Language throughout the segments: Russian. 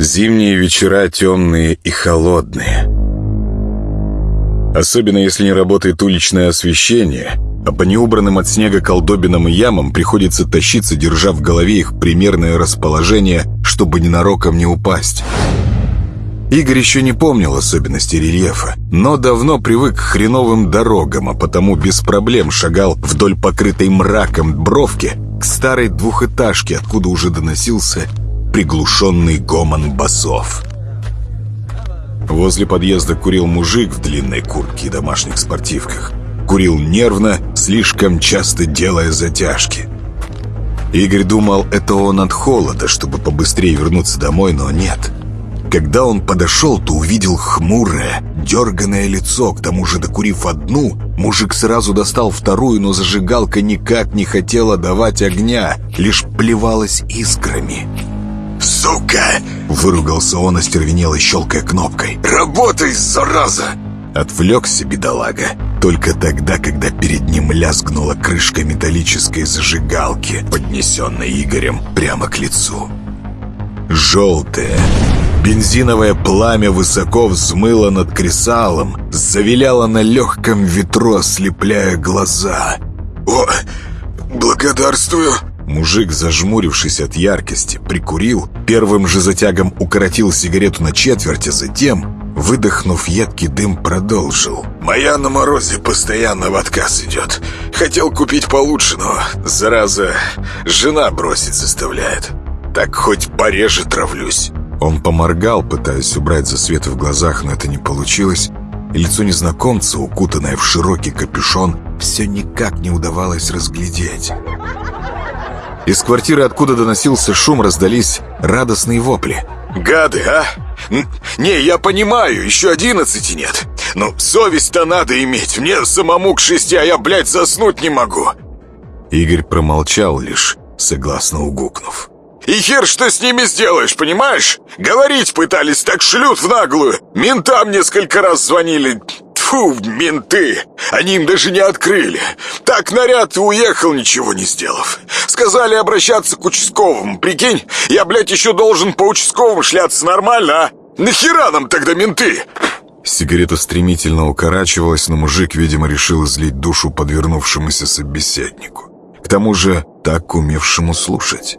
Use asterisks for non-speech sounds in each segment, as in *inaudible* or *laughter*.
Зимние вечера темные и холодные. Особенно если не работает уличное освещение, а по неубранным от снега колдобинам и ямам приходится тащиться, держа в голове их примерное расположение, чтобы ненароком не упасть. Игорь еще не помнил особенностей рельефа, но давно привык к хреновым дорогам, а потому без проблем шагал вдоль покрытой мраком бровки к старой двухэтажке, откуда уже доносился приглушенный гомон басов. Возле подъезда курил мужик в длинной куртке и домашних спортивках. Курил нервно, слишком часто делая затяжки. Игорь думал, это он от холода, чтобы побыстрее вернуться домой, но нет. Когда он подошел, то увидел хмурое, дерганное лицо. К тому же, докурив одну, мужик сразу достал вторую, но зажигалка никак не хотела давать огня, лишь плевалась искрами. «Сука!» — выругался он, остервенело щелкая кнопкой. «Работай, зараза!» Отвлекся бедолага только тогда, когда перед ним лязгнула крышка металлической зажигалки, поднесенной Игорем прямо к лицу. Желтое, бензиновое пламя высоко взмыло над кресалом, завиляло на легком ветру, ослепляя глаза. «О, благодарствую!» Мужик, зажмурившись от яркости, прикурил, первым же затягом укоротил сигарету на четверть, а затем, выдохнув едкий дым, продолжил. «Моя на морозе постоянно в отказ идет. Хотел купить получше, но, зараза, жена бросить заставляет. Так хоть пореже травлюсь». Он поморгал, пытаясь убрать засвет в глазах, но это не получилось. И лицо незнакомца, укутанное в широкий капюшон, все никак не удавалось разглядеть. Из квартиры, откуда доносился шум, раздались радостные вопли. «Гады, а? Не, я понимаю, еще одиннадцати нет. Но совесть-то надо иметь. Мне самому к шести, а я, блядь, заснуть не могу». Игорь промолчал лишь, согласно угукнув. «И хер что с ними сделаешь, понимаешь? Говорить пытались, так шлют в наглую. Ментам несколько раз звонили. Фу, менты! Они им даже не открыли. Так наряд и уехал, ничего не сделав. Сказали обращаться к участковому. Прикинь, я, блядь, еще должен по участковым шляться нормально, а? Нахера нам тогда менты?» Сигарета стремительно укорачивалась, но мужик, видимо, решил излить душу подвернувшемуся собеседнику. К тому же, так умевшему слушать.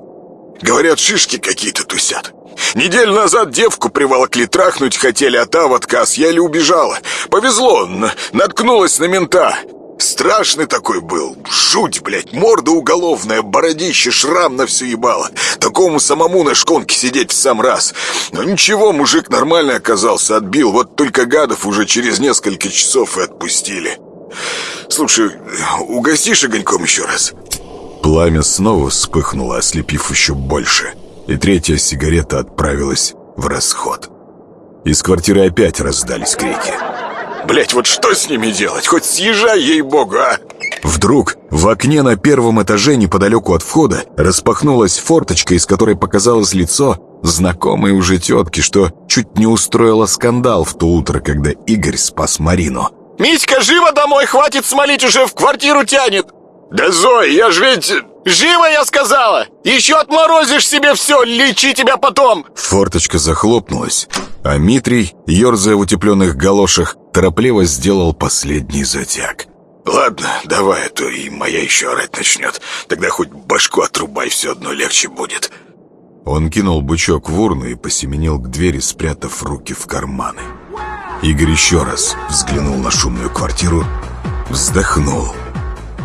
«Говорят, шишки какие-то тусят. Неделю назад девку приволокли трахнуть хотели, а та в отказ еле убежала. Повезло, наткнулась на мента. Страшный такой был. Жуть, блядь, морда уголовная, бородище, шрам на все ебало. Такому самому на шконке сидеть в сам раз. Но ничего, мужик нормальный оказался, отбил. Вот только гадов уже через несколько часов и отпустили. Слушай, угостишь огоньком еще раз? Пламя снова вспыхнуло, ослепив еще больше и третья сигарета отправилась в расход. Из квартиры опять раздались крики. Блять, вот что с ними делать? Хоть съезжай, ей-богу, а!» Вдруг в окне на первом этаже неподалеку от входа распахнулась форточка, из которой показалось лицо знакомой уже тетки, что чуть не устроила скандал в то утро, когда Игорь спас Марину. «Митька, живо домой, хватит смолить, уже в квартиру тянет!» «Да, Зой, я ж ведь...» «Живо, я сказала! Еще отморозишь себе все, лечи тебя потом!» Форточка захлопнулась, а Митрий, ерзая в утепленных галошах, торопливо сделал последний затяг. «Ладно, давай, а то и моя еще орать начнет. Тогда хоть башку отрубай, все одно легче будет». Он кинул бычок в урну и посеменил к двери, спрятав руки в карманы. Игорь еще раз взглянул на шумную квартиру, вздохнул.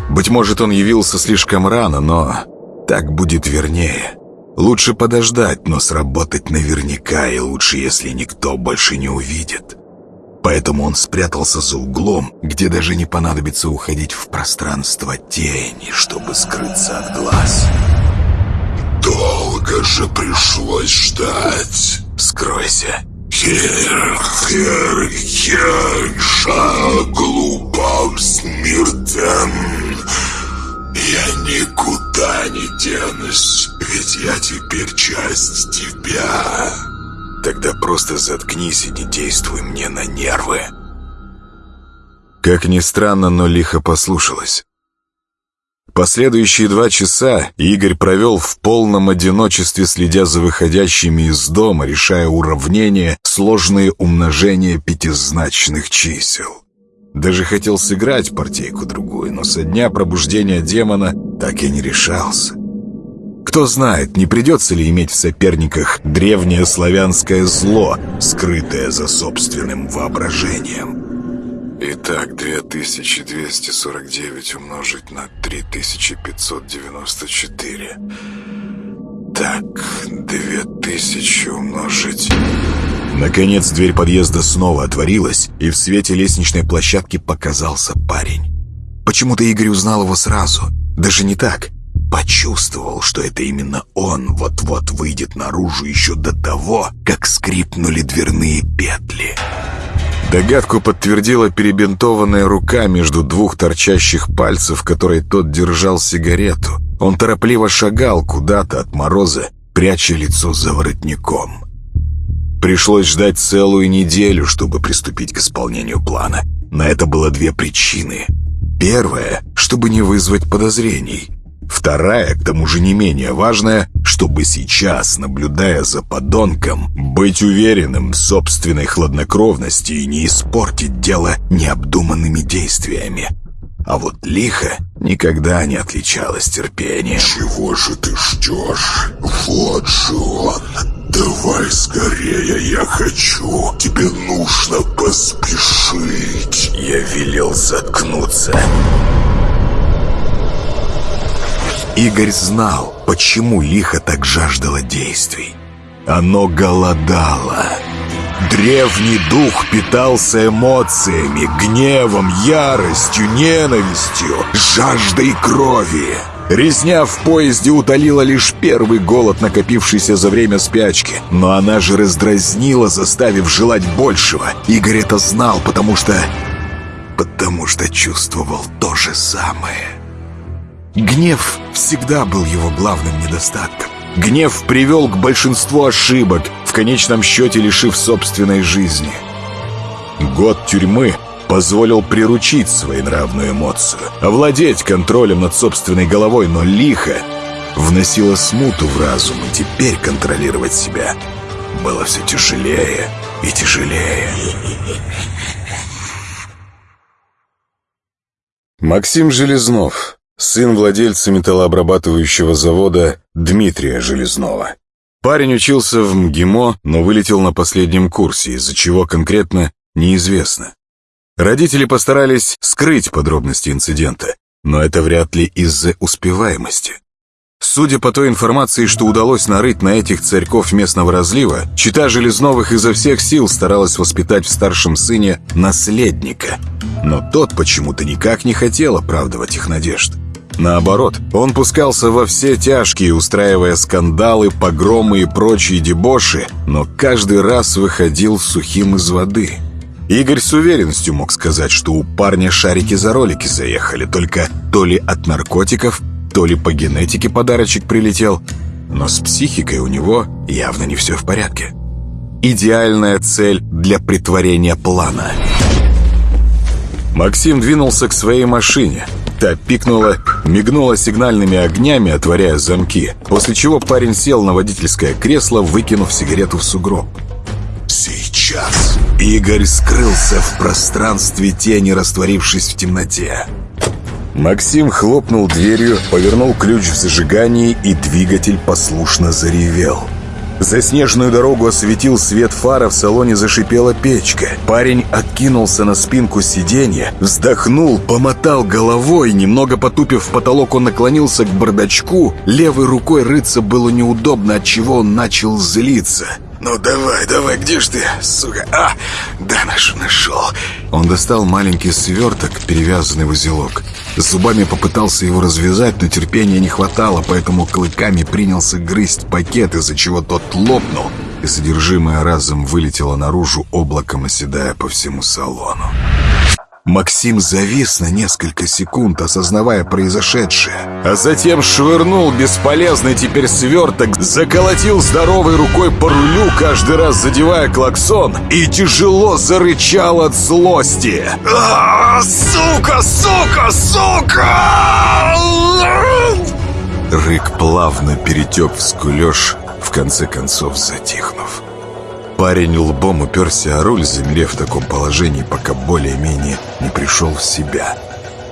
Быть может, он явился слишком рано, но так будет вернее. Лучше подождать, но сработать наверняка, и лучше, если никто больше не увидит. Поэтому он спрятался за углом, где даже не понадобится уходить в пространство тени, чтобы скрыться от глаз. «Долго же пришлось ждать!» «Скройся!» «Хер, глупом смертен!» Я никуда не денусь, ведь я теперь часть тебя. Тогда просто заткнись и не действуй мне на нервы. Как ни странно, но лихо послушалась. Последующие два часа Игорь провел в полном одиночестве, следя за выходящими из дома, решая уравнения, сложные умножения пятизначных чисел. Даже хотел сыграть партийку-другую, но со дня пробуждения демона так и не решался. Кто знает, не придется ли иметь в соперниках древнее славянское зло, скрытое за собственным воображением. Итак, 2249 умножить на 3594. Так, 2000 умножить... Наконец дверь подъезда снова отворилась, и в свете лестничной площадки показался парень. Почему-то Игорь узнал его сразу. Даже не так. Почувствовал, что это именно он вот-вот выйдет наружу еще до того, как скрипнули дверные петли. Догадку подтвердила перебинтованная рука между двух торчащих пальцев, которой тот держал сигарету. Он торопливо шагал куда-то от мороза, пряча лицо за воротником. Пришлось ждать целую неделю, чтобы приступить к исполнению плана. На это было две причины. Первая, чтобы не вызвать подозрений. Вторая, к тому же не менее важная, чтобы сейчас, наблюдая за подонком, быть уверенным в собственной хладнокровности и не испортить дело необдуманными действиями. А вот лихо никогда не отличалась терпением. «Чего же ты ждешь? Вот же он! Давай скорее, я хочу! Тебе нужно поспешить!» Я велел заткнуться. Игорь знал, почему лихо так жаждало действий. Оно голодало. Древний дух питался эмоциями, гневом, яростью, ненавистью, жаждой крови. Резня в поезде утолила лишь первый голод, накопившийся за время спячки. Но она же раздразнила, заставив желать большего. Игорь это знал, потому что... Потому что чувствовал то же самое. Гнев всегда был его главным недостатком. Гнев привел к большинству ошибок, в конечном счете лишив собственной жизни. Год тюрьмы позволил приручить своенравную эмоцию, овладеть контролем над собственной головой, но лихо вносило смуту в разум, и теперь контролировать себя было все тяжелее и тяжелее. Максим Железнов сын владельца металлообрабатывающего завода Дмитрия Железнова. Парень учился в МГИМО, но вылетел на последнем курсе, из-за чего конкретно неизвестно. Родители постарались скрыть подробности инцидента, но это вряд ли из-за успеваемости. Судя по той информации, что удалось нарыть на этих царьков местного разлива, чита Железновых изо всех сил старалась воспитать в старшем сыне наследника. Но тот почему-то никак не хотел оправдывать их надежд. Наоборот, он пускался во все тяжкие, устраивая скандалы, погромы и прочие дебоши, но каждый раз выходил сухим из воды. Игорь с уверенностью мог сказать, что у парня шарики за ролики заехали, только то ли от наркотиков, то ли по генетике подарочек прилетел, но с психикой у него явно не все в порядке. Идеальная цель для притворения плана. Максим двинулся к своей машине – Та пикнула, мигнула сигнальными огнями, отворяя замки, после чего парень сел на водительское кресло, выкинув сигарету в сугроб. «Сейчас!» Игорь скрылся в пространстве тени, растворившись в темноте. Максим хлопнул дверью, повернул ключ в зажигании, и двигатель послушно заревел. Заснеженную дорогу осветил свет фара, в салоне зашипела печка. Парень откинулся на спинку сиденья, вздохнул, помотал головой, немного потупив в потолок, он наклонился к бардачку. Левой рукой рыться было неудобно, отчего он начал злиться. «Ну давай, давай, где ж ты, сука? А, да, наш, нашел!» Он достал маленький сверток, перевязанный в узелок. Зубами попытался его развязать, но терпения не хватало, поэтому клыками принялся грызть пакет, из-за чего тот лопнул, и содержимое разом вылетело наружу, облаком оседая по всему салону. Максим завис на несколько секунд, осознавая произошедшее, а затем швырнул бесполезный теперь сверток, заколотил здоровой рукой по рулю, каждый раз задевая клаксон, и тяжело зарычал от злости. А, сука, сука, сука! Рык плавно перетек в скулеж, в конце концов затихнув. Парень лбом уперся о руль, замерев в таком положении, пока более-менее не пришел в себя.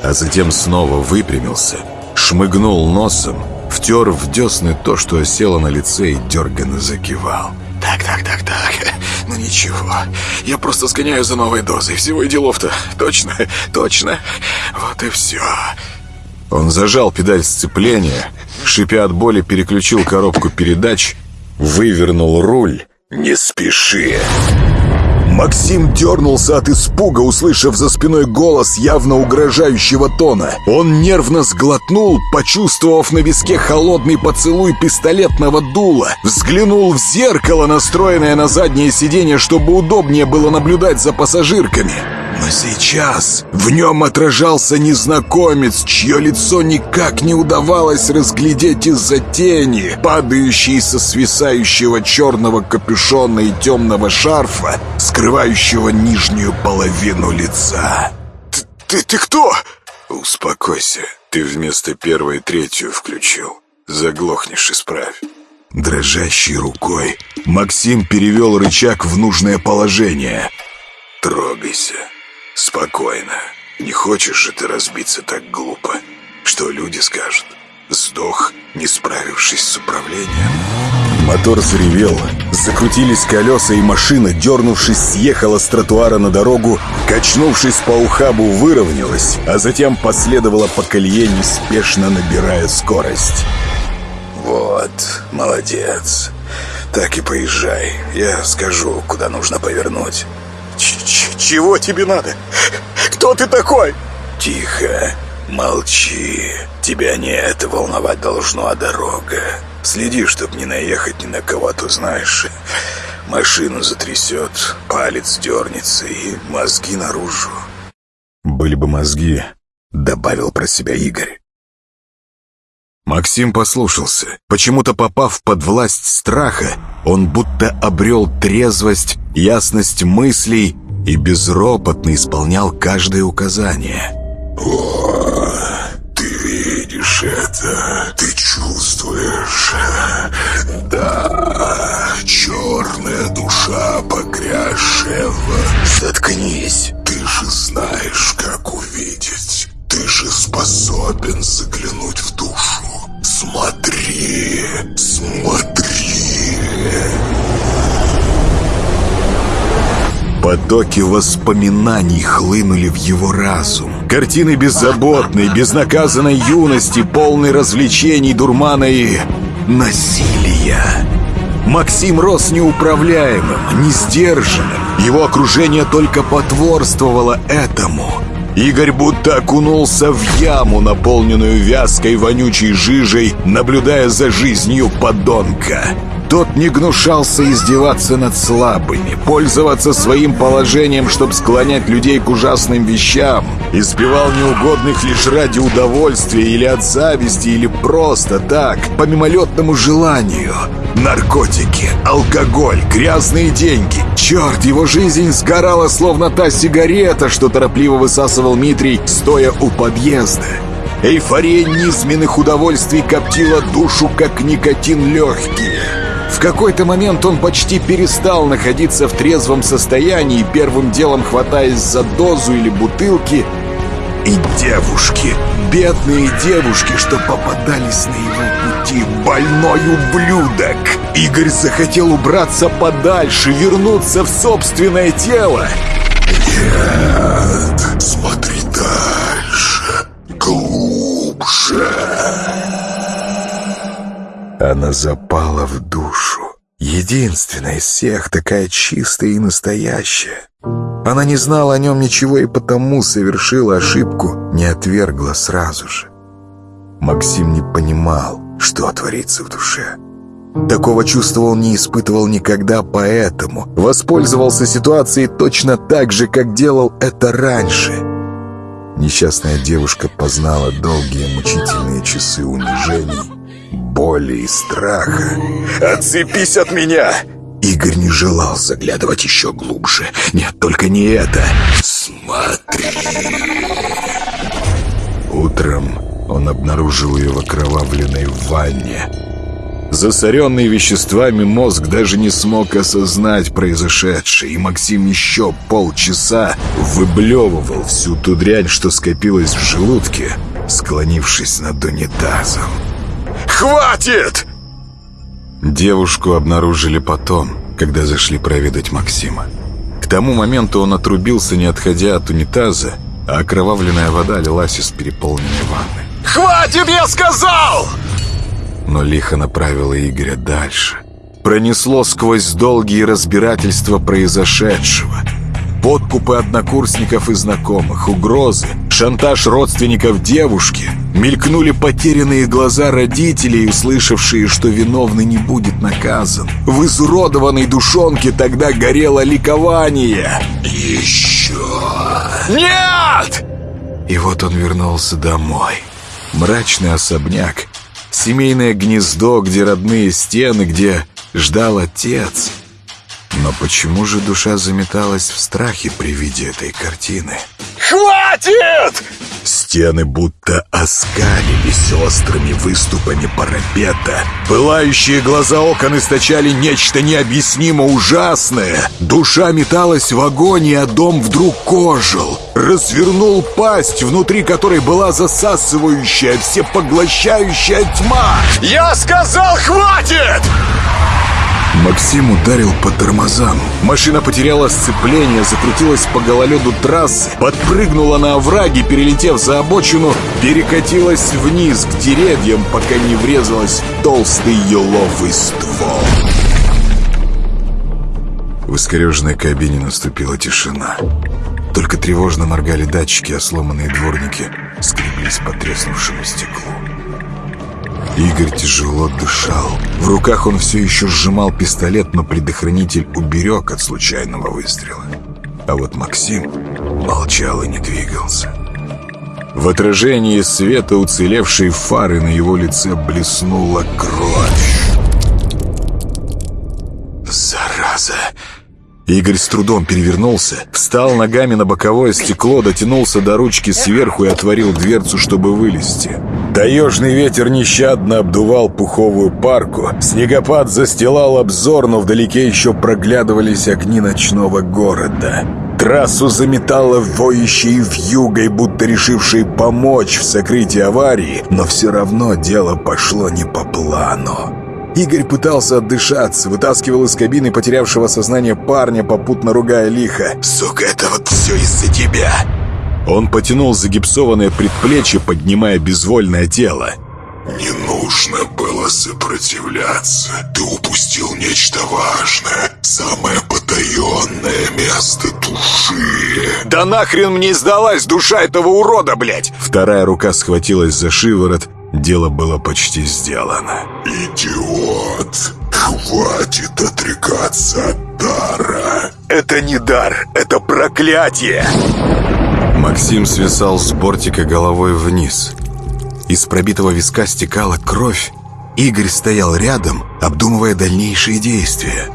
А затем снова выпрямился, шмыгнул носом, втер в десны то, что осело на лице и дерганно закивал. Так, так, так, так. *laughs* Ну ничего. Я просто сгоняю за новой дозой. Всего и делов-то. Точно, точно. Вот и все. Он зажал педаль сцепления, шипя от боли, переключил коробку передач, вывернул руль «Не спеши!» Максим дернулся от испуга, услышав за спиной голос явно угрожающего тона. Он нервно сглотнул, почувствовав на виске холодный поцелуй пистолетного дула. Взглянул в зеркало, настроенное на заднее сиденье, чтобы удобнее было наблюдать за пассажирками. Но сейчас в нем отражался незнакомец, чье лицо никак не удавалось разглядеть из-за тени, падающей со свисающего черного капюшона и темного шарфа, скрывающего нижнюю половину лица. «Ты, ты, ты кто?» «Успокойся, ты вместо первой третью включил. Заглохнешь, исправь». Дрожащей рукой Максим перевел рычаг в нужное положение. «Трогайся». «Спокойно. Не хочешь же ты разбиться так глупо? Что люди скажут? Сдох, не справившись с управлением?» Мотор заревел, закрутились колеса, и машина, дернувшись, съехала с тротуара на дорогу, качнувшись по ухабу, выровнялась, а затем последовала по колее, неспешно набирая скорость. «Вот, молодец. Так и поезжай. Я скажу, куда нужно повернуть». «Чего тебе надо? Кто ты такой?» «Тихо, молчи. Тебя не это волновать должно, а дорога. Следи, чтоб не наехать ни на кого, а то знаешь. Машину затрясет, палец дернется и мозги наружу». «Были бы мозги», — добавил про себя Игорь. Максим послушался. Почему-то попав под власть страха, он будто обрел трезвость, ясность мыслей и безропотно исполнял каждое указание. «О, ты видишь это, ты чувствуешь? Да, черная душа погрязшая в... Заткнись! Ты же знаешь, как увидеть. Ты же способен заглянуть в душу. Смотри, смотри. Потоки воспоминаний хлынули в его разум. Картины беззаботной, безнаказанной юности, полной развлечений, дурмана и насилия. Максим рос неуправляемым, несдержанным. Его окружение только потворствовало этому. Игорь будто окунулся в яму, наполненную вязкой вонючей жижей, наблюдая за жизнью подонка. Тот не гнушался издеваться над слабыми, пользоваться своим положением, чтобы склонять людей к ужасным вещам. Избивал неугодных лишь ради удовольствия или от зависти, или просто так, по мимолетному желанию. Наркотики, алкоголь, грязные деньги. Черт, его жизнь сгорала, словно та сигарета, что торопливо высасывал Митрий, стоя у подъезда. Эйфория низменных удовольствий коптила душу, как никотин легкие. В какой-то момент он почти перестал находиться в трезвом состоянии, первым делом хватаясь за дозу или бутылки. И девушки, бедные девушки, что попадались на его пути, больной ублюдок. Игорь захотел убраться подальше, вернуться в собственное тело. Нет, смотри дальше, глубже. Она запала в душу. Единственная из всех, такая чистая и настоящая. Она не знала о нем ничего и потому совершила ошибку, не отвергла сразу же. Максим не понимал, что творится в душе. Такого чувства он не испытывал никогда, поэтому воспользовался ситуацией точно так же, как делал это раньше. Несчастная девушка познала долгие мучительные часы унижений, боли и страха. «Отцепись от меня!» Игорь не желал заглядывать еще глубже. Нет, только не это. «Смотри!» Утром он обнаружил ее в окровавленной ванне. Засоренный веществами мозг даже не смог осознать произошедшее, и Максим еще полчаса выблевывал всю ту дрянь, что скопилась в желудке, склонившись над унитазом. «Хватит!» Девушку обнаружили потом, когда зашли проведать Максима. К тому моменту он отрубился, не отходя от унитаза, а окровавленная вода лилась из переполненной ванны. «Хватит, я сказал!» Но лихо направила Игоря дальше. Пронесло сквозь долгие разбирательства произошедшего. Подкупы однокурсников и знакомых, угрозы, шантаж родственников девушки. Мелькнули потерянные глаза родителей, услышавшие, что виновный не будет наказан. В изуродованной душонке тогда горело ликование. «Еще!» «Нет!» И вот он вернулся домой. Мрачный особняк, семейное гнездо, где родные стены, где ждал отец. Но почему же душа заметалась в страхе при виде этой картины? «Хватит!» Стены будто оскалились острыми выступами парапета. Пылающие глаза окон источали нечто необъяснимо ужасное. Душа металась в агонии, а дом вдруг ожил. Развернул пасть, внутри которой была засасывающая, всепоглощающая тьма. «Я сказал, хватит!» Максим ударил по тормозам. Машина потеряла сцепление, закрутилась по гололеду трассы, подпрыгнула на овраге, перелетев за обочину, перекатилась вниз к деревьям, пока не врезалась в толстый еловый ствол. В искореженной кабине наступила тишина. Только тревожно моргали датчики, а сломанные дворники скреблись по треснувшему стеклу. Игорь тяжело дышал. В руках он все еще сжимал пистолет, но предохранитель уберег от случайного выстрела. А вот Максим молчал и не двигался. В отражении света уцелевшей фары на его лице блеснула кровь. «Зараза!» Игорь с трудом перевернулся, встал ногами на боковое стекло, дотянулся до ручки сверху и отворил дверцу, чтобы вылезти. Таежный ветер нещадно обдувал пуховую парку, снегопад застилал обзор, но вдалеке еще проглядывались огни ночного города. Трассу заметало воющей вьюгой, будто решившей помочь в сокрытии аварии, но все равно дело пошло не по плану. Игорь пытался отдышаться, вытаскивал из кабины потерявшего сознание парня, попутно ругая лихо. «Сука, это вот все из-за тебя!» Он потянул загипсованное предплечье, поднимая безвольное тело. «Не нужно было сопротивляться. Ты упустил нечто важное. Самое потаенное место души». «Да нахрен мне сдалась душа этого урода, блядь!» Вторая рука схватилась за шиворот. Дело было почти сделано. «Идиот! Хватит отрекаться от дара!» «Это не дар, это проклятие!» Максим свисал с бортика головой вниз. Из пробитого виска стекала кровь. Игорь стоял рядом, обдумывая дальнейшие действия.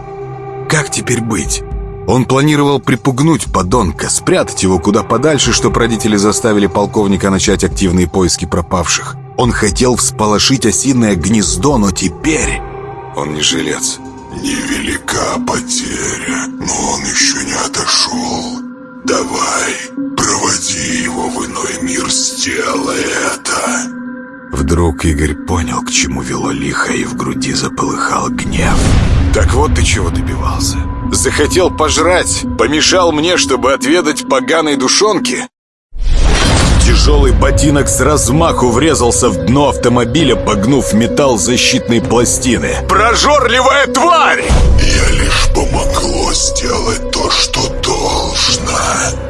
Как теперь быть? Он планировал припугнуть подонка, спрятать его куда подальше, чтобы родители заставили полковника начать активные поиски пропавших. Он хотел всполошить осиное гнездо, но теперь... Он не жилец. «Невелика потеря, но он еще не отошел. Давай, проводи его в иной мир, сделай это!» Вдруг Игорь понял, к чему вело лихо, и в груди заполыхал гнев. «Так вот ты чего добивался. Захотел пожрать, помешал мне, чтобы отведать поганой душонки?» Тяжелый ботинок с размаху врезался в дно автомобиля, погнув металл защитной пластины. «Прожорливая тварь!» «Я лишь помогло сделать то, что должно».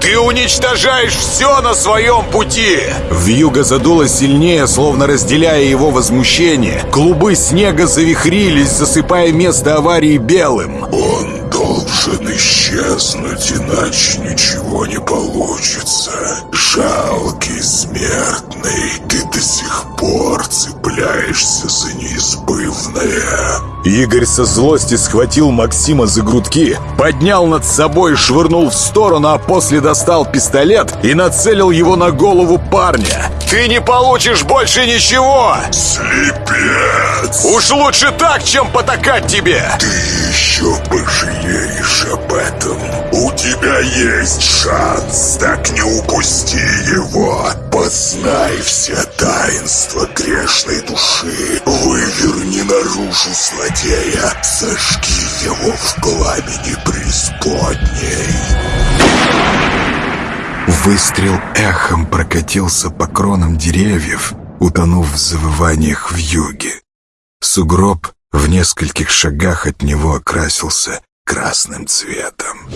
«Ты уничтожаешь все на своем пути!» Вьюга задуло сильнее, словно разделяя его возмущение. Клубы снега завихрились, засыпая место аварии белым. «Он должен исчезнуть». Исчезнуть, иначе ничего не получится. Жалкий смертный, ты до сих пор цепляешься за неизбывное. Игорь со злости схватил Максима за грудки, поднял над собой, швырнул в сторону, а после достал пистолет и нацелил его на голову парня. «Ты не получишь больше ничего!» Слепец! «Уж лучше так, чем потакать тебе!» Ты еще пожалеешь об этом. У тебя есть шанс, так не упусти его. Познай все таинства грешной души. Выверни наружу злодея. Сожги его в пламени преисподней. Выстрел эхом прокатился по кронам деревьев, утонув в завываниях в юге. Сугроб в нескольких шагах от него окрасился красным цветом.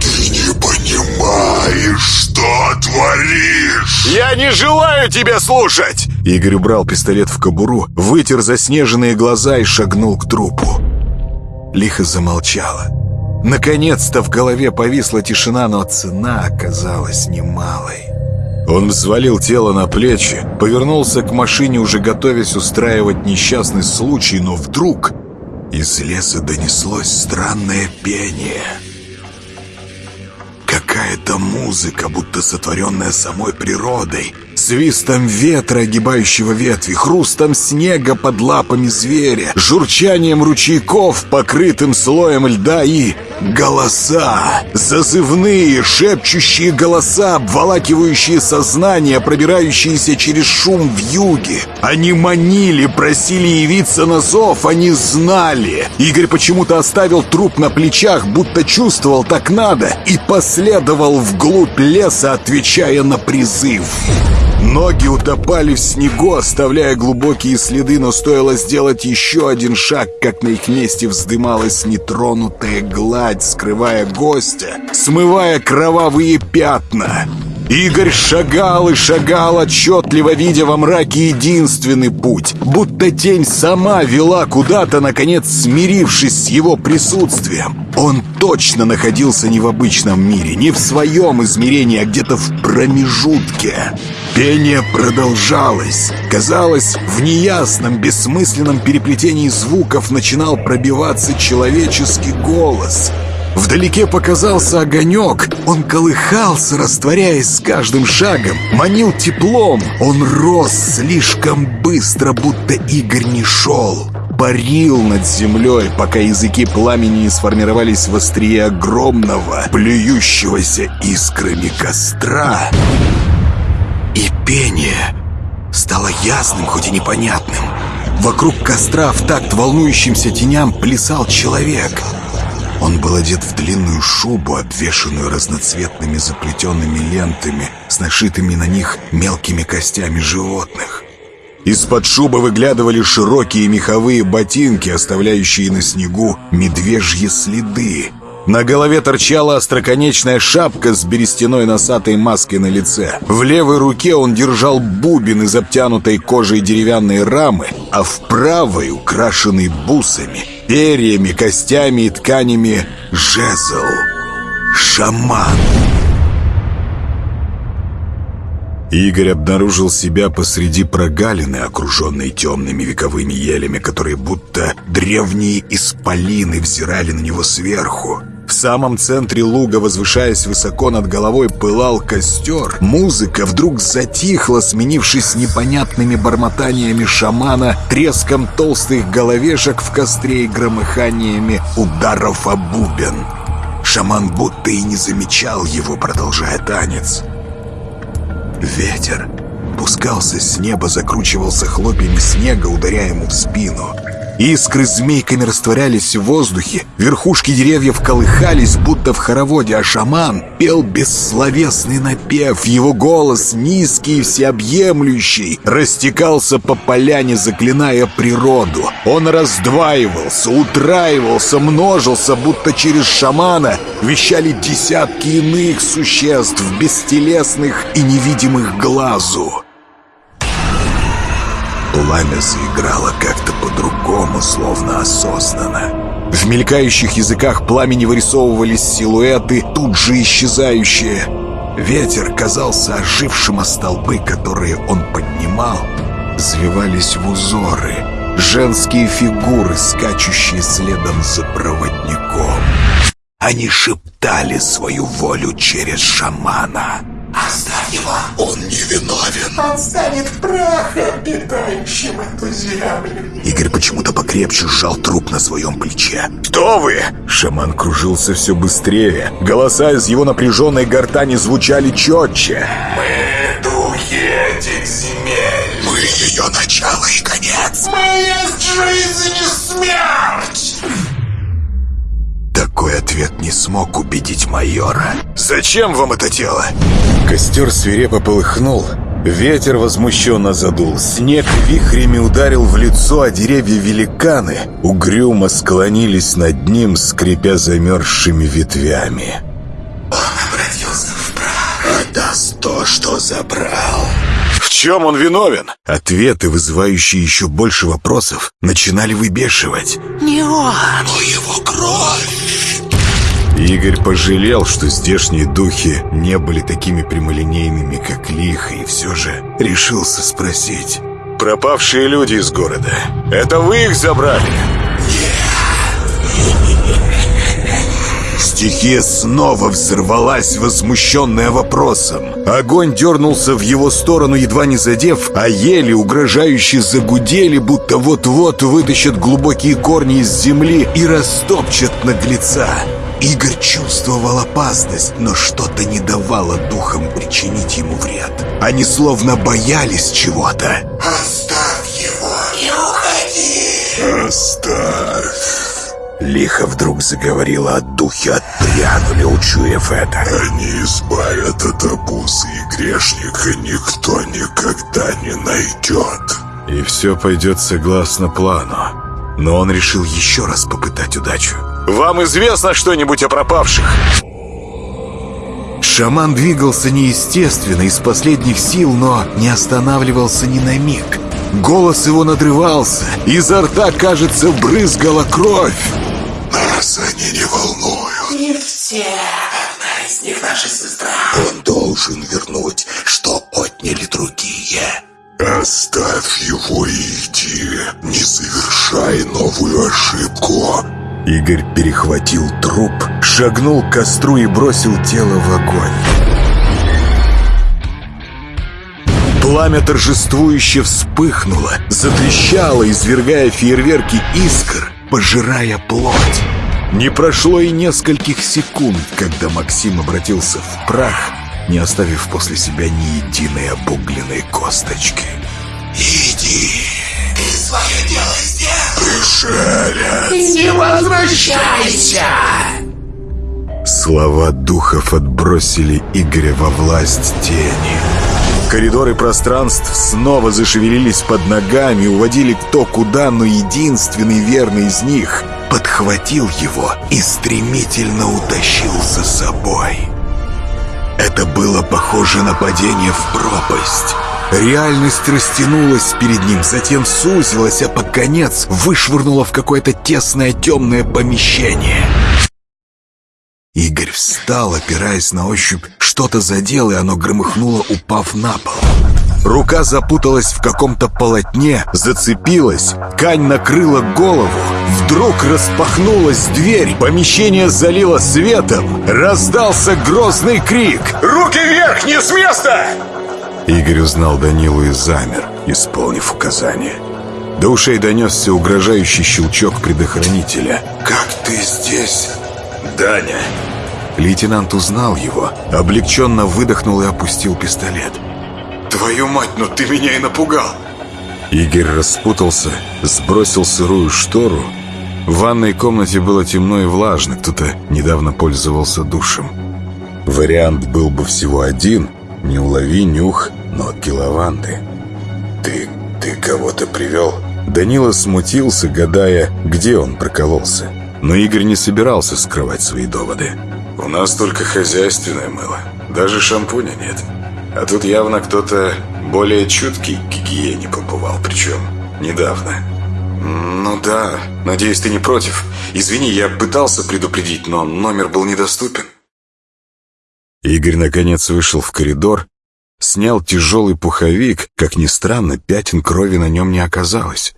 Ты не понимаешь, что творишь. «Я не желаю тебя слушать!» Игорь убрал пистолет в кобуру, вытер заснеженные глаза и шагнул к трупу. Лихо замолчала. Наконец-то в голове повисла тишина, но цена оказалась немалой. Он взвалил тело на плечи, повернулся к машине, уже готовясь устраивать несчастный случай, но вдруг из леса донеслось странное пение. Какая-то музыка, будто сотворенная самой природой, свистом ветра, огибающего ветви, хрустом снега под лапами зверя, журчанием ручейков, покрытым слоем льда и голоса. Зазывные, шепчущие голоса, обволакивающие сознание, пробирающиеся через шум в юге. Они манили, просили явиться на зов, они знали. Игорь почему-то оставил труп на плечах, будто чувствовал так надо, и последовал вглубь леса, отвечая на призыв. Ноги утопали в снегу, оставляя глубокие следы, но стоило сделать еще один шаг, как на их месте вздымалась нетронутая гладь, скрывая гостя, смывая кровавые пятна. Игорь шагал и шагал, отчетливо видя во мраке единственный путь, будто тень сама вела куда-то, наконец смирившись с его присутствием. Он точно находился не в обычном мире, не в своем измерении, а где-то в промежутке. Пение продолжалось. Казалось, в неясном, бессмысленном переплетении звуков начинал пробиваться человеческий голос — Вдалеке показался огонек. Он колыхался, растворяясь с каждым шагом. Манил теплом. Он рос слишком быстро, будто Игорь не шел. Парил над землей, пока языки пламени не сформировались в острие огромного, плюющегося искрами костра. И пение стало ясным, хоть и непонятным. Вокруг костра в такт волнующимся теням плясал человек — он был одет в длинную шубу, обвешанную разноцветными заплетенными лентами с нашитыми на них мелкими костями животных. Из-под шубы выглядывали широкие меховые ботинки, оставляющие на снегу медвежьи следы. На голове торчала остроконечная шапка с берестяной носатой маской на лице. В левой руке он держал бубен из обтянутой кожей деревянной рамы, а в правой, украшенный бусами, перьями, костями и тканями, жезл. Шаман. Игорь обнаружил себя посреди прогалины, окруженной темными вековыми елями, которые будто древние исполины взирали на него сверху. В самом центре луга, возвышаясь высоко над головой, пылал костер. Музыка вдруг затихла, сменившись непонятными бормотаниями шамана, треском толстых головешек в костре и громыханиями ударов о бубен. Шаман будто и не замечал его, продолжая танец. Ветер пускался с неба, закручивался хлопьями снега, ударяя ему в спину. Искры змейками растворялись в воздухе, верхушки деревьев колыхались, будто в хороводе, а шаман пел бессловесный напев. Его голос, низкий и всеобъемлющий, растекался по поляне, заклиная природу. Он раздваивался, утраивался, множился, будто через шамана вещали десятки иных существ, бестелесных и невидимых глазу. Пламя заиграло как-то по-другому, словно осознанно. В мелькающих языках пламени вырисовывались силуэты, тут же исчезающие. Ветер казался ожившим, а столбы, которые он поднимал, завивались в узоры. Женские фигуры, скачущие следом за проводником. Они шептали свою волю через шамана. Оставь его! Он невиновен! Он станет прахом, питающим эту землю. Игорь почему-то покрепче сжал труп на своем плече. «Кто вы?» Шаман кружился все быстрее. Голоса из его напряженной гортани звучали четче. Мы духи этих земель! Мы ее начало и конец! Мы есть жизнь и смерть! Такой ответ не смог убедить майора. «Зачем вам это тело?» Костер свирепо полыхнул. Ветер возмущенно задул. Снег вихрями ударил в лицо, а деревья-великаны угрюмо склонились над ним, скрипя замерзшими ветвями. Он обратился в прах, отдаст то, что забрал. В чем он виновен? Ответы, вызывающие еще больше вопросов, начинали выбешивать. Не он! Но его кровь! Игорь пожалел, что здешние духи не были такими прямолинейными, как Лиха, и все же решился спросить. Пропавшие люди из города. Это вы их забрали? Стихия снова взорвалась, возмущенная вопросом. Огонь дернулся в его сторону, едва не задев, а ели угрожающе загудели, будто вот-вот вытащат глубокие корни из земли и растопчат наглеца. Игорь чувствовал опасность, но что-то не давало духам причинить ему вред. Они словно боялись чего-то. Оставь его! Не уходи! Оставь! Лихо вдруг заговорила, а духи отпрянули, учуяв это. Они избавят от обузы, и грешника никто никогда не найдет. И все пойдет согласно плану. Но он решил еще раз попытать удачу. Вам известно что-нибудь о пропавших? Шаман двигался неестественно, из последних сил, но не останавливался ни на миг. Голос его надрывался, изо рта, кажется, брызгала кровь. Нас они не волнуют. Не все. Одна из них наша сестра. Он должен вернуть, что отняли другие. Оставь его и иди. Не совершай новую ошибку. Игорь перехватил труп, шагнул к костру и бросил тело в огонь. Пламя торжествующе вспыхнуло, затрещало, извергая фейерверки искр, пожирая плоть. Не прошло и нескольких секунд, когда Максим обратился в прах, не оставив после себя ни единой обугленной косточки. Иди. Ты свое дело Пришелец. Не возвращайся! Слова духов отбросили Игоря во власть тени. Коридоры пространств снова зашевелились под ногами, уводили кто куда, но единственный верный из них подхватил его и стремительно утащил за собой. Это было похоже на падение в пропасть. Реальность растянулась перед ним, затем сузилась, а под конец вышвырнула в какое-то тесное темное помещение. Игорь встал, опираясь на ощупь. Что-то задел, и оно громыхнуло, упав на пол. Рука запуталась в каком-то полотне, зацепилась, ткань накрыла голову. Вдруг распахнулась дверь, помещение залило светом, раздался грозный крик. Руки вверх, не с места! Игорь узнал Данилу и замер, исполнив указание. До ушей донесся угрожающий щелчок предохранителя. Как ты здесь? Даня, Лейтенант узнал его, облегченно выдохнул и опустил пистолет. твою мать, ну ты меня и напугал. Игорь распутался, сбросил сырую штору. В ванной комнате было темно и влажно, кто-то недавно пользовался душем. Вариант был бы всего один, не улови нюх нотки лаванды. Ты... ты кого-то привел? Данила смутился, гадая, где он прокололся. Но Игорь не собирался скрывать свои доводы. У нас только хозяйственное мыло. Даже шампуня нет. А тут явно кто-то более чуткий к гигиене побывал, причем недавно. Ну да, надеюсь, ты не против. Извини, я пытался предупредить, но номер был недоступен. Игорь наконец вышел в коридор, снял тяжелый пуховик, как ни странно, пятен крови на нем не оказалось.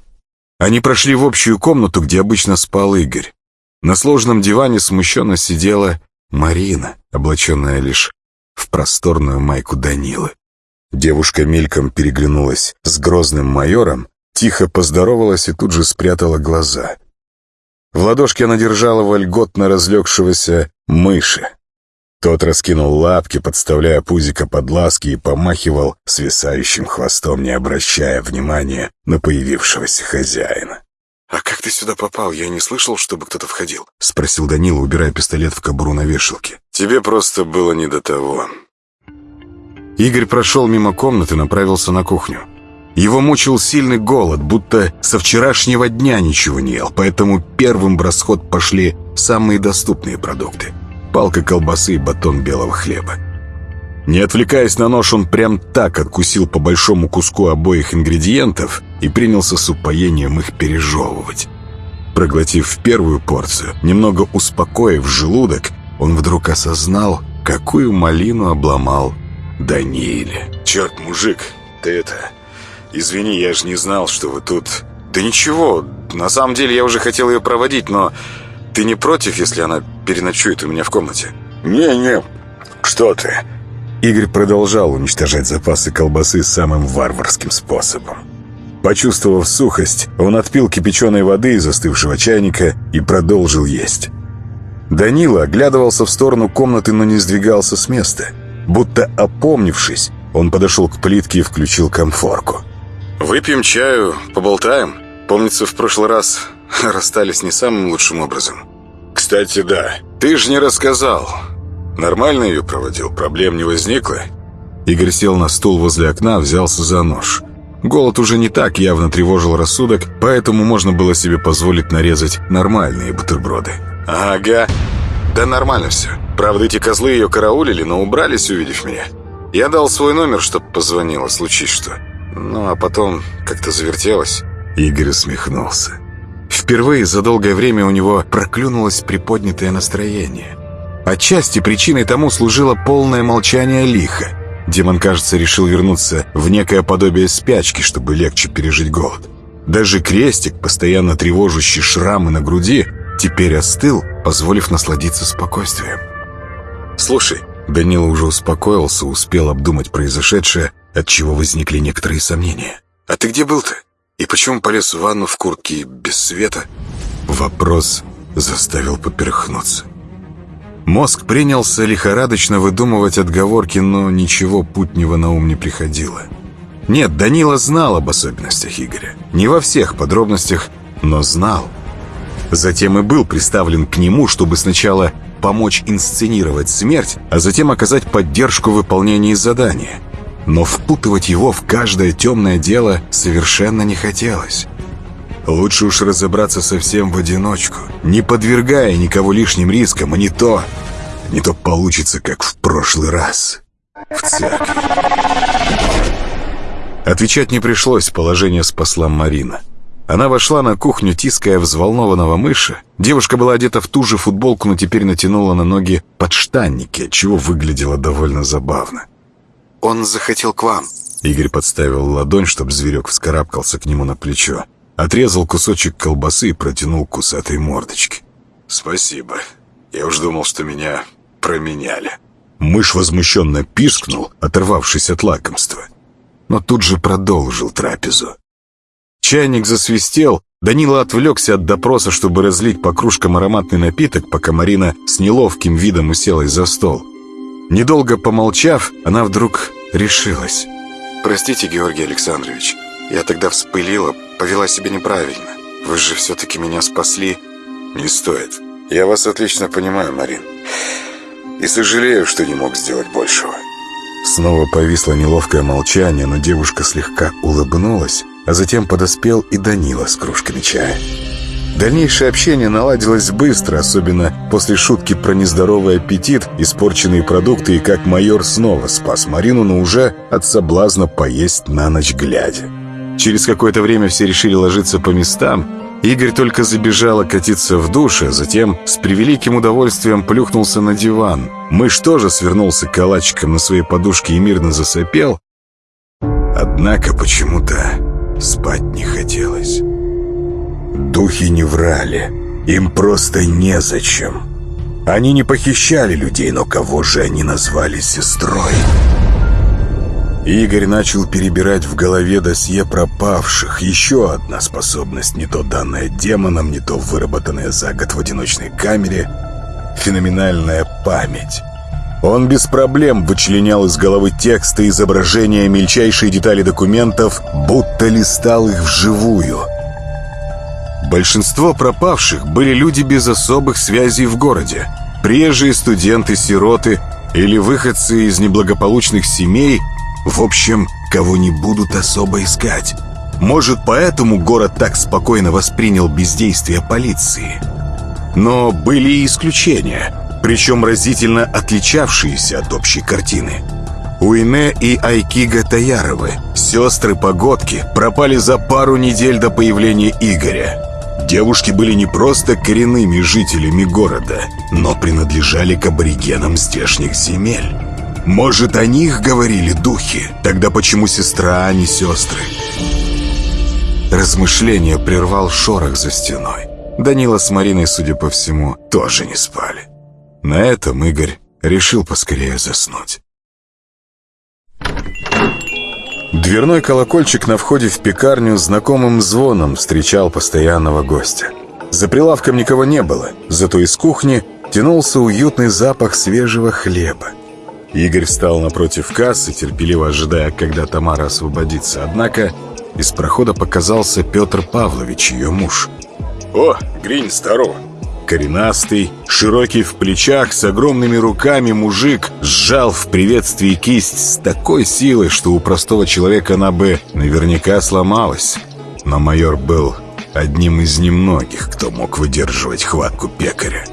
Они прошли в общую комнату, где обычно спал Игорь. На сложном диване смущенно сидела Марина, облаченная лишь в просторную майку Данилы. Девушка мельком переглянулась с грозным майором, тихо поздоровалась и тут же спрятала глаза. В ладошке она держала вольготно разлегшегося мыши. Тот раскинул лапки, подставляя пузико под ласки и помахивал свисающим хвостом, не обращая внимания на появившегося хозяина. «А как ты сюда попал? Я не слышал, чтобы кто-то входил», — спросил Данила, убирая пистолет в кобуру на вешалке. «Тебе просто было не до того». Игорь прошел мимо комнаты и направился на кухню. Его мучил сильный голод, будто со вчерашнего дня ничего не ел, поэтому первым в расход пошли самые доступные продукты — палка колбасы и батон белого хлеба. Не отвлекаясь на нож, он прям так откусил по большому куску обоих ингредиентов и принялся с упоением их пережевывать. Проглотив первую порцию, немного успокоив желудок, он вдруг осознал, какую малину обломал Данииле. «Черт, мужик, ты это... Извини, я же не знал, что вы тут...» «Да ничего, на самом деле я уже хотел ее проводить, но ты не против, если она переночует у меня в комнате?» «Не-не, что ты?» Игорь продолжал уничтожать запасы колбасы самым варварским способом. Почувствовав сухость, он отпил кипяченой воды из остывшего чайника и продолжил есть. Данила оглядывался в сторону комнаты, но не сдвигался с места. Будто опомнившись, он подошел к плитке и включил комфорку. «Выпьем чаю, поболтаем. Помнится, в прошлый раз *laughs* расстались не самым лучшим образом. Кстати, да, ты же не рассказал. Нормально ее проводил, проблем не возникло? Игорь сел на стул возле окна, взялся за нож. Голод уже не так явно тревожил рассудок, поэтому можно было себе позволить нарезать нормальные бутерброды. Ага, да нормально все. Правда, эти козлы ее караулили, но убрались, увидев меня. Я дал свой номер, чтоб позвонила, случись что. Ну, а потом как-то завертелось. Игорь усмехнулся. Впервые за долгое время у него проклюнулось приподнятое настроение. Отчасти причиной тому служило полное молчание лиха. Демон, кажется, решил вернуться в некое подобие спячки, чтобы легче пережить голод. Даже крестик, постоянно тревожащий шрамы на груди, теперь остыл, позволив насладиться спокойствием. «Слушай», Данила уже успокоился, успел обдумать произошедшее, от чего возникли некоторые сомнения. «А ты где был-то?» И почему полез в ванну в куртке без света? Вопрос заставил поперхнуться. Мозг принялся лихорадочно выдумывать отговорки, но ничего путнего на ум не приходило. Нет, Данила знал об особенностях Игоря. Не во всех подробностях, но знал. Затем и был приставлен к нему, чтобы сначала помочь инсценировать смерть, а затем оказать поддержку в выполнении задания – но впутывать его в каждое темное дело совершенно не хотелось. Лучше уж разобраться совсем в одиночку, не подвергая никого лишним рискам, а не то... Не то получится, как в прошлый раз. В церкви. Отвечать не пришлось, положение спасла Марина. Она вошла на кухню, тиская взволнованного мыши. Девушка была одета в ту же футболку, но теперь натянула на ноги подштанники, чего выглядело довольно забавно. Он захотел к вам». Игорь подставил ладонь, чтобы зверек вскарабкался к нему на плечо. Отрезал кусочек колбасы и протянул кусатой мордочке. «Спасибо. Я уж думал, что меня променяли». Мышь возмущенно пискнул, оторвавшись от лакомства. Но тут же продолжил трапезу. Чайник засвистел, Данила отвлекся от допроса, чтобы разлить по кружкам ароматный напиток, пока Марина с неловким видом уселась за стол. Недолго помолчав, она вдруг решилась. «Простите, Георгий Александрович, я тогда вспылила, повела себя неправильно. Вы же все-таки меня спасли». «Не стоит. Я вас отлично понимаю, Марин. И сожалею, что не мог сделать большего». Снова повисло неловкое молчание, но девушка слегка улыбнулась, а затем подоспел и Данила с кружками чая. Дальнейшее общение наладилось быстро, особенно после шутки про нездоровый аппетит, испорченные продукты и как майор снова спас Марину, но уже от соблазна поесть на ночь глядя. Через какое-то время все решили ложиться по местам. Игорь только забежал окатиться в душе, затем с превеликим удовольствием плюхнулся на диван. Мышь тоже свернулся калачиком на своей подушке и мирно засопел. Однако почему-то спать не хотелось. Духи не врали. Им просто незачем. Они не похищали людей, но кого же они назвали сестрой? Игорь начал перебирать в голове досье пропавших. Еще одна способность, не то данная демоном, не то выработанная за год в одиночной камере. Феноменальная память. Он без проблем вычленял из головы тексты, изображения, мельчайшие детали документов, будто листал их вживую. Большинство пропавших были люди без особых связей в городе. Приезжие студенты-сироты или выходцы из неблагополучных семей – в общем, кого не будут особо искать. Может, поэтому город так спокойно воспринял бездействие полиции. Но были и исключения, причем разительно отличавшиеся от общей картины. Уине и Айкига Таяровы, сестры-погодки, пропали за пару недель до появления Игоря. Девушки были не просто коренными жителями города, но принадлежали к аборигенам здешних земель. Может, о них говорили духи? Тогда почему сестра, а не сестры? Размышление прервал шорох за стеной. Данила с Мариной, судя по всему, тоже не спали. На этом Игорь решил поскорее заснуть. Дверной колокольчик на входе в пекарню знакомым звоном встречал постоянного гостя. За прилавком никого не было, зато из кухни тянулся уютный запах свежего хлеба. Игорь встал напротив кассы, терпеливо ожидая, когда Тамара освободится. Однако из прохода показался Петр Павлович, ее муж. «О, Гринь, здорово!» Коренастый, широкий в плечах, с огромными руками мужик сжал в приветствии кисть с такой силой, что у простого человека она бы наверняка сломалась. Но майор был одним из немногих, кто мог выдерживать хватку пекаря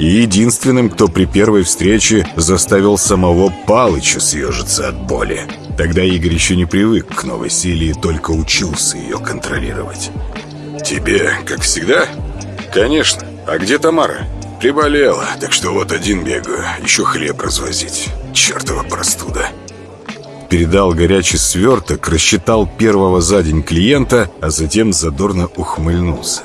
и единственным, кто при первой встрече заставил самого Палыча съежиться от боли. Тогда Игорь еще не привык к новой силе и только учился ее контролировать. «Тебе, как всегда?» «Конечно. А где Тамара?» «Приболела, так что вот один бегаю, еще хлеб развозить. Чертова простуда». Передал горячий сверток, рассчитал первого за день клиента, а затем задорно ухмыльнулся.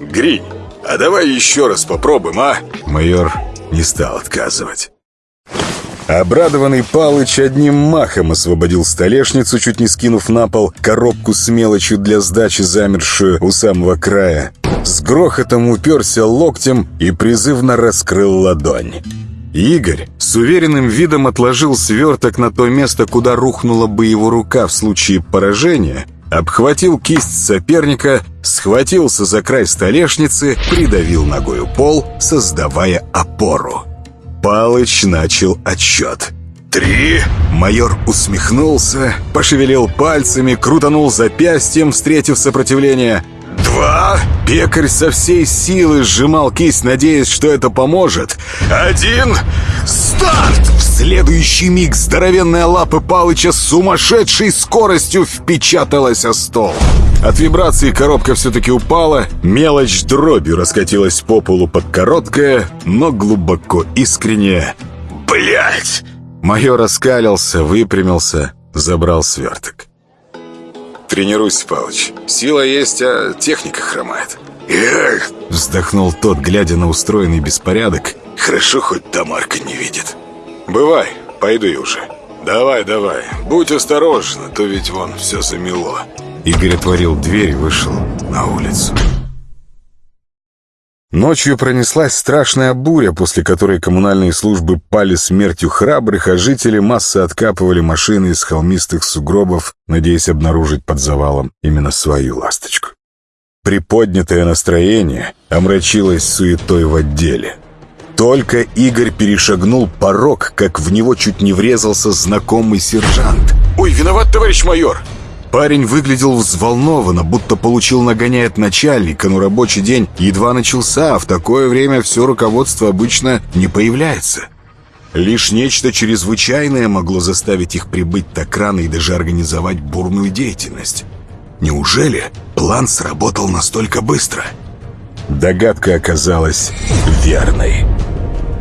«Гринь, «А давай еще раз попробуем, а?» Майор не стал отказывать. Обрадованный Палыч одним махом освободил столешницу, чуть не скинув на пол коробку с мелочью для сдачи, замершую у самого края. С грохотом уперся локтем и призывно раскрыл ладонь. Игорь с уверенным видом отложил сверток на то место, куда рухнула бы его рука в случае поражения, обхватил кисть соперника, схватился за край столешницы, придавил ногою пол, создавая опору. Палыч начал отсчет. «Три!» Майор усмехнулся, пошевелил пальцами, крутанул запястьем, встретив сопротивление. «Два!» Пекарь со всей силы сжимал кисть, надеясь, что это поможет. «Один! Старт!» В следующий миг здоровенная лапа Палыча с сумасшедшей скоростью впечаталась о стол. От вибрации коробка все-таки упала, мелочь дробью раскатилась по полу под короткое, но глубоко искреннее «Блядь!» Майор раскалился, выпрямился, забрал сверток. «Тренируйся, Палыч. Сила есть, а техника хромает». «Эх!» — вздохнул тот, глядя на устроенный беспорядок. «Хорошо, хоть Тамарка не видит». «Бывай, пойду я уже». «Давай, давай, будь осторожен, а то ведь вон все замело». Игорь отворил дверь и вышел на улицу. Ночью пронеслась страшная буря, после которой коммунальные службы пали смертью храбрых, а жители массы откапывали машины из холмистых сугробов, надеясь обнаружить под завалом именно свою ласточку. Приподнятое настроение омрачилось суетой в отделе. Только Игорь перешагнул порог, как в него чуть не врезался знакомый сержант. «Ой, виноват, товарищ майор!» Парень выглядел взволнованно, будто получил нагоняй от начальника, но рабочий день едва начался, а в такое время все руководство обычно не появляется. Лишь нечто чрезвычайное могло заставить их прибыть так рано и даже организовать бурную деятельность. Неужели план сработал настолько быстро? Догадка оказалась верной.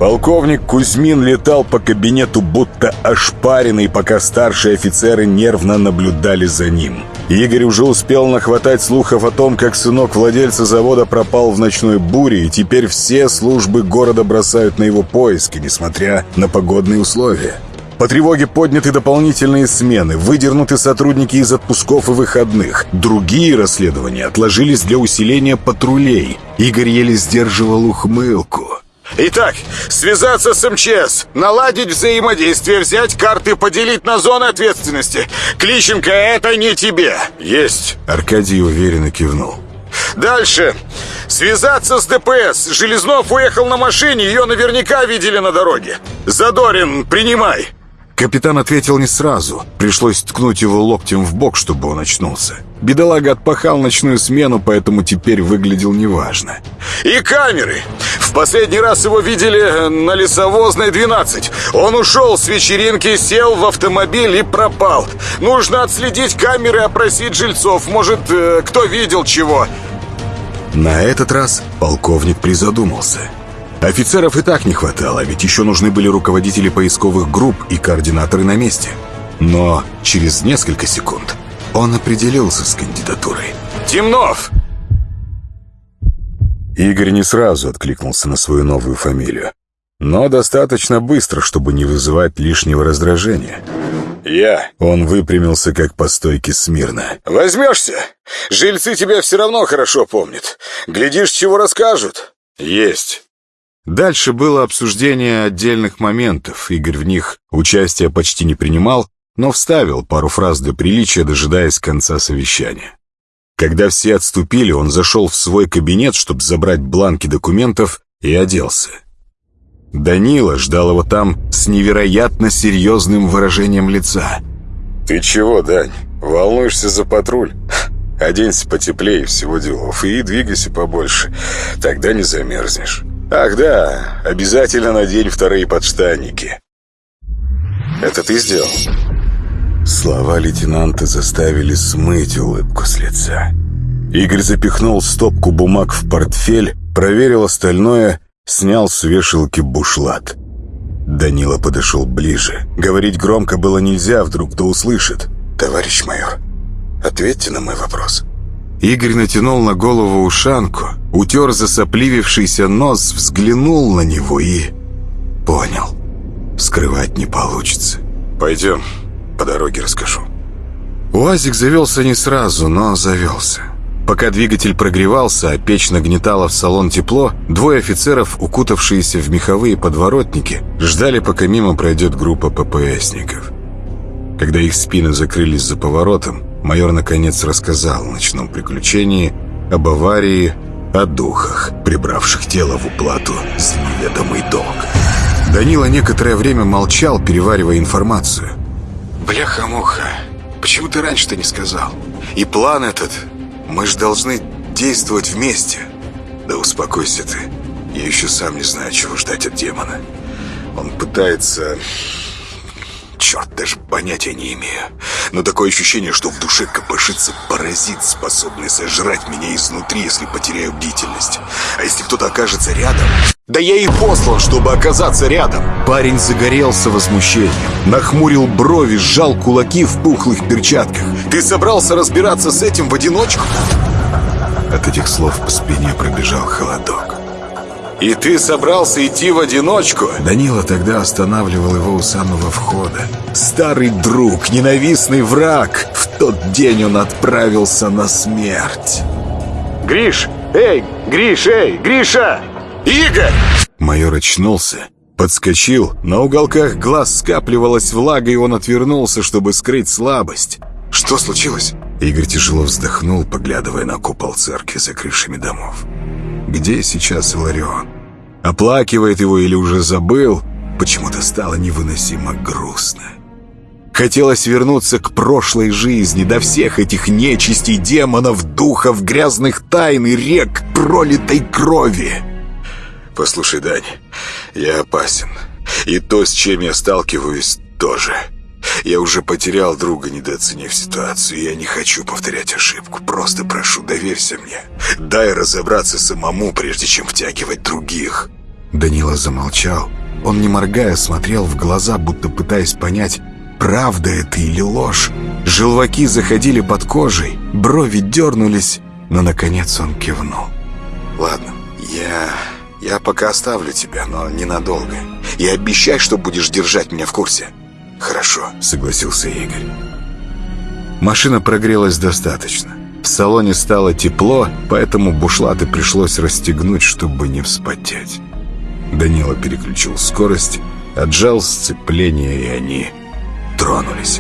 Полковник Кузьмин летал по кабинету будто ошпаренный, пока старшие офицеры нервно наблюдали за ним. Игорь уже успел нахватать слухов о том, как сынок владельца завода пропал в ночной буре, и теперь все службы города бросают на его поиски, несмотря на погодные условия. По тревоге подняты дополнительные смены, выдернуты сотрудники из отпусков и выходных. Другие расследования отложились для усиления патрулей. Игорь еле сдерживал ухмылку. Итак, связаться с МЧС, наладить взаимодействие, взять карты, поделить на зоны ответственности. Клищенко, это не тебе. Есть. Аркадий уверенно кивнул. Дальше. Связаться с ДПС. Железнов уехал на машине, ее наверняка видели на дороге. Задорин, принимай. Капитан ответил не сразу. Пришлось ткнуть его локтем в бок, чтобы он очнулся. Бедолага отпахал ночную смену, поэтому теперь выглядел неважно. «И камеры! В последний раз его видели на Лесовозной 12. Он ушел с вечеринки, сел в автомобиль и пропал. Нужно отследить камеры, опросить жильцов. Может, э, кто видел чего?» На этот раз полковник призадумался – Офицеров и так не хватало, ведь еще нужны были руководители поисковых групп и координаторы на месте. Но через несколько секунд он определился с кандидатурой. «Темнов!» Игорь не сразу откликнулся на свою новую фамилию, но достаточно быстро, чтобы не вызывать лишнего раздражения. «Я». Он выпрямился, как по стойке смирно. «Возьмешься? Жильцы тебя все равно хорошо помнят. Глядишь, чего расскажут». «Есть». Дальше было обсуждение отдельных моментов. Игорь в них участия почти не принимал, но вставил пару фраз для приличия, дожидаясь конца совещания. Когда все отступили, он зашел в свой кабинет, чтобы забрать бланки документов, и оделся. Данила ждал его там с невероятно серьезным выражением лица. «Ты чего, Дань? Волнуешься за патруль? Оденься потеплее всего делов и двигайся побольше, тогда не замерзнешь». «Ах да, обязательно надень вторые подштанники». «Это ты сделал?» Слова лейтенанта заставили смыть улыбку с лица. Игорь запихнул стопку бумаг в портфель, проверил остальное, снял с вешалки бушлат. Данила подошел ближе. Говорить громко было нельзя, вдруг кто услышит. «Товарищ майор, ответьте на мой вопрос». Игорь натянул на голову ушанку, утер засопливившийся нос, взглянул на него и... Понял. Скрывать не получится. «Пойдем, по дороге расскажу». УАЗик завелся не сразу, но завелся. Пока двигатель прогревался, а печь нагнетала в салон тепло, двое офицеров, укутавшиеся в меховые подворотники, ждали, пока мимо пройдет группа ППСников. Когда их спины закрылись за поворотом, майор наконец рассказал о ночном приключении, об аварии, о духах, прибравших тело в уплату за неведомый долг. Данила некоторое время молчал, переваривая информацию. «Бляха-муха, почему ты раньше-то не сказал? И план этот, мы же должны действовать вместе». «Да успокойся ты, я еще сам не знаю, чего ждать от демона. Он пытается Черт, даже понятия не имею. Но такое ощущение, что в душе копошится паразит, способный сожрать меня изнутри, если потеряю бдительность. А если кто-то окажется рядом... Да я и послан, чтобы оказаться рядом. Парень загорелся возмущением. Нахмурил брови, сжал кулаки в пухлых перчатках. Ты собрался разбираться с этим в одиночку? От этих слов по спине пробежал холодок. «И ты собрался идти в одиночку?» Данила тогда останавливал его у самого входа. Старый друг, ненавистный враг. В тот день он отправился на смерть. «Гриш! Эй! Гриш! Эй! Гриша! Игорь!» Майор очнулся, подскочил. На уголках глаз скапливалась влага, и он отвернулся, чтобы скрыть слабость. «Что случилось?» Игорь тяжело вздохнул, поглядывая на купол церкви за крышами домов. Где сейчас Иларион? Оплакивает его или уже забыл? Почему-то стало невыносимо грустно. Хотелось вернуться к прошлой жизни, до всех этих нечистей, демонов, духов, грязных тайн и рек пролитой крови. Послушай, Дань, я опасен. И то, с чем я сталкиваюсь, тоже. Я уже потерял друга, недооценив ситуацию. Я не хочу повторять ошибку. Просто прошу, доверься мне. Дай разобраться самому, прежде чем втягивать других». Данила замолчал. Он, не моргая, смотрел в глаза, будто пытаясь понять, правда это или ложь. Желваки заходили под кожей, брови дернулись, но, наконец, он кивнул. «Ладно, я... я пока оставлю тебя, но ненадолго. И обещай, что будешь держать меня в курсе». «Хорошо», — согласился Игорь. Машина прогрелась достаточно. В салоне стало тепло, поэтому бушлаты пришлось расстегнуть, чтобы не вспотеть. Данила переключил скорость, отжал сцепление, и они тронулись.